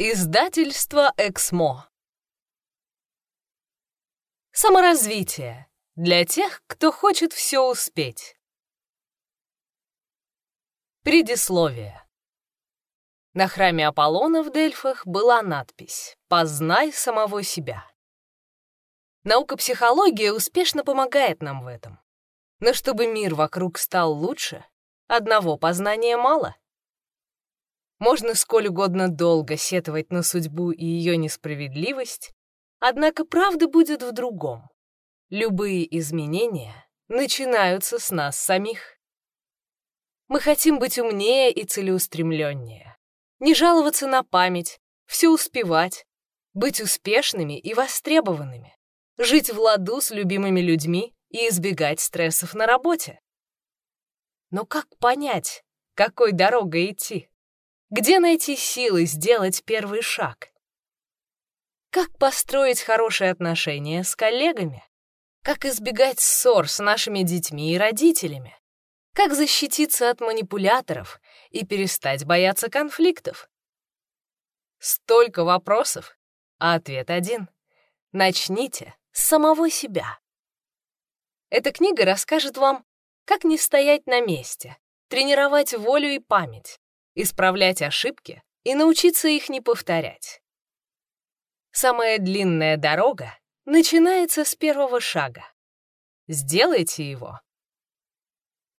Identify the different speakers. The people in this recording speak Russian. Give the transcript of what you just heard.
Speaker 1: Издательство «Эксмо». Саморазвитие для тех, кто хочет все успеть. Предисловие. На храме Аполлона в Дельфах была надпись «Познай самого себя». Наука психология успешно помогает нам в этом. Но чтобы мир вокруг стал лучше, одного познания мало — можно сколь угодно долго сетовать на судьбу и ее несправедливость, однако правда будет в другом. Любые изменения начинаются с нас самих. Мы хотим быть умнее и целеустремленнее, не жаловаться на память, все успевать, быть успешными и востребованными, жить в ладу с любимыми людьми и избегать стрессов на работе. Но как понять, какой дорогой идти? Где найти силы сделать первый шаг? Как построить хорошие отношения с коллегами? Как избегать ссор с нашими детьми и родителями? Как защититься от манипуляторов и перестать бояться конфликтов? Столько вопросов, а ответ один. Начните с самого себя. Эта книга расскажет вам, как не стоять на месте, тренировать волю и память, исправлять ошибки и научиться их не повторять. Самая длинная дорога начинается с первого шага. Сделайте его,